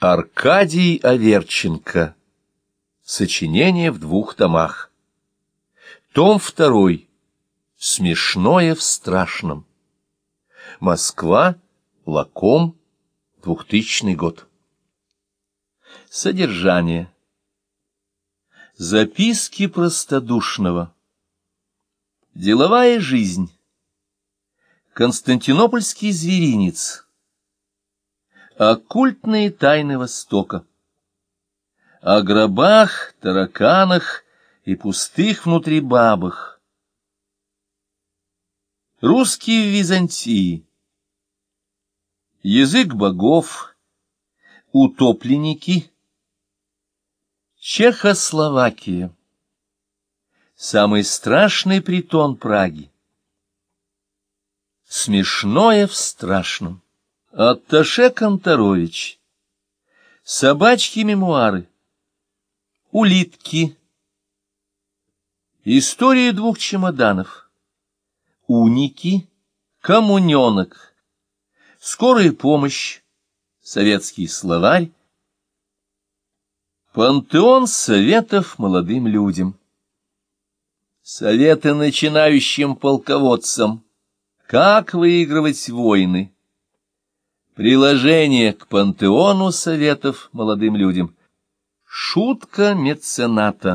Аркадий Аверченко. Сочинение в двух томах. Том второй. Смешное в страшном. Москва. Лаком. 2000 год. Содержание. Записки простодушного. Деловая жизнь. Константинопольский зверинец. Оккультные тайны Востока. О гробах, тараканах и пустых внутри бабах. Русские в Византии. Язык богов. Утопленники. Чехословакия. Самый страшный притон Праги. Смешное в страшном. Атташе Конторович. Собачки-мемуары. Улитки. История двух чемоданов. Уники. Коммуненок. Скорая помощь. Советский словарь. Пантеон советов молодым людям. Советы начинающим полководцам. Как выигрывать войны. Приложение к пантеону советов молодым людям. Шутка мецената.